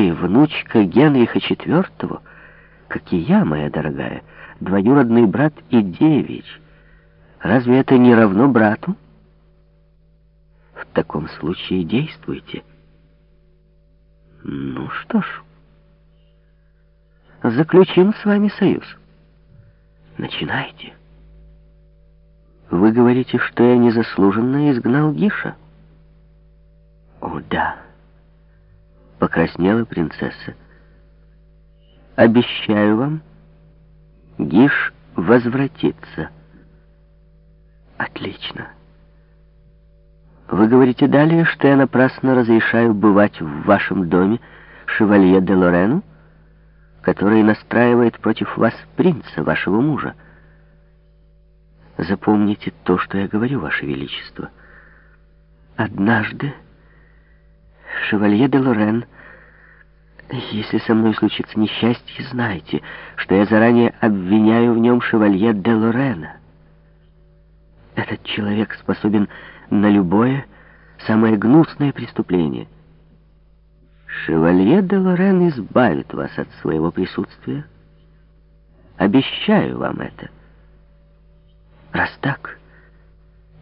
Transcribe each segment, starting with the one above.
Вы, внучка Генриха IV, как и я, моя дорогая, двоюродный брат и деверь. Разве это не равно брату? В таком случае действуйте. Ну что ж, заключим с вами союз. Начинайте. Вы говорите, что я незаслуженно изгнал Гиша? О, да. Покраснела принцесса. Обещаю вам, Гиш возвратится. Отлично. Вы говорите далее, что я напрасно разрешаю бывать в вашем доме шевалье де Лорену, который настраивает против вас принца, вашего мужа. Запомните то, что я говорю, ваше величество. Однажды шевалье де Лорен, если со мной случится несчастье, знайте, что я заранее обвиняю в нем шевалье де Лорена. Этот человек способен на любое, самое гнусное преступление. Шевалье де Лорен избавит вас от своего присутствия. Обещаю вам это. Раз так,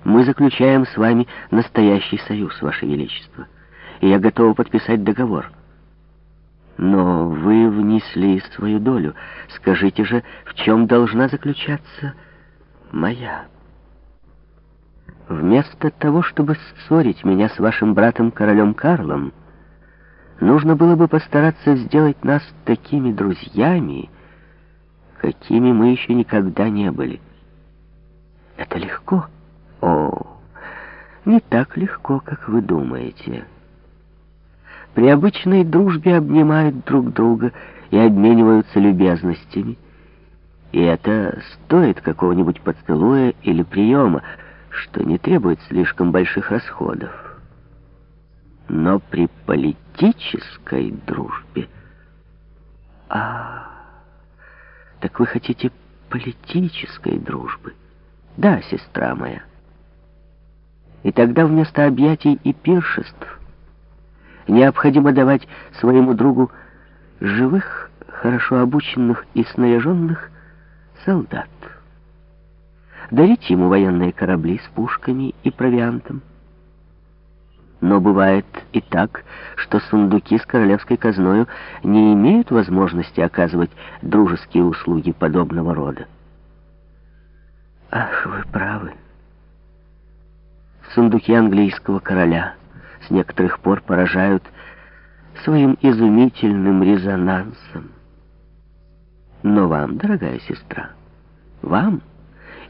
мы заключаем с вами настоящий союз, Ваше Величество, и я готова подписать договор. Но вы внесли свою долю. Скажите же, в чем должна заключаться моя Вместо того, чтобы ссорить меня с вашим братом королем Карлом, нужно было бы постараться сделать нас такими друзьями, какими мы еще никогда не были. Это легко? О, не так легко, как вы думаете. При обычной дружбе обнимают друг друга и обмениваются любезностями. И это стоит какого-нибудь поцелуя или приема, что не требует слишком больших расходов. Но при политической дружбе... А, так вы хотите политической дружбы? Да, сестра моя. И тогда вместо объятий и пиршеств необходимо давать своему другу живых, хорошо обученных и снаряженных солдат дарить ему военные корабли с пушками и провиантом. Но бывает и так, что сундуки с королевской казною не имеют возможности оказывать дружеские услуги подобного рода. Ах, вы правы. Сундуки английского короля с некоторых пор поражают своим изумительным резонансом. Но вам, дорогая сестра, вам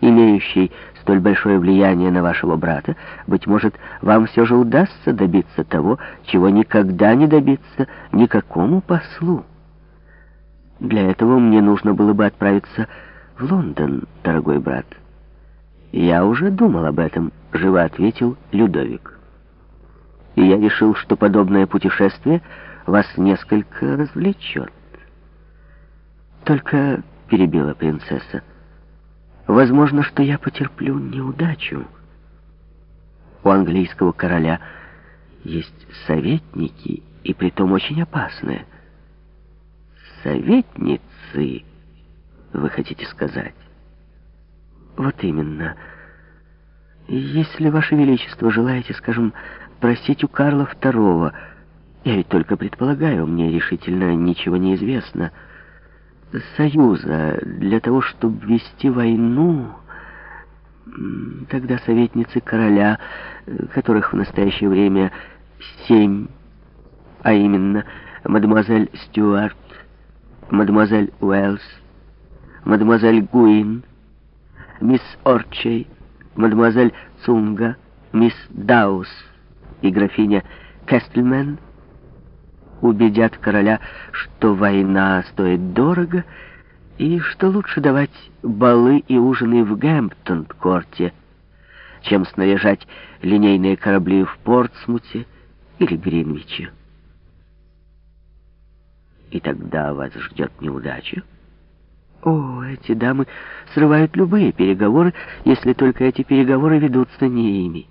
имеющий столь большое влияние на вашего брата, быть может, вам все же удастся добиться того, чего никогда не добиться никакому послу. Для этого мне нужно было бы отправиться в Лондон, дорогой брат. Я уже думал об этом, живо ответил Людовик. И я решил, что подобное путешествие вас несколько развлечет. Только перебила принцесса. Возможно, что я потерплю неудачу. У английского короля есть советники, и притом очень опасные. Советницы, вы хотите сказать? Вот именно. Если, Ваше Величество, желаете, скажем, просить у Карла II, я ведь только предполагаю, мне решительно ничего не известно, — союза для того, чтобы вести войну, тогда советницы короля, которых в настоящее время семь, а именно мадемуазель Стюарт, мадемуазель Уэллс, мадемуазель Гуин, мисс Орчей, мадемуазель Цунга, мисс Даус и графиня Кестльмен — убедят короля, что война стоит дорого, и что лучше давать балы и ужины в Гэмптон-корте, чем снаряжать линейные корабли в Портсмуте или Гринвиче. И тогда вас ждет неудача. О, эти дамы срывают любые переговоры, если только эти переговоры ведутся не ими.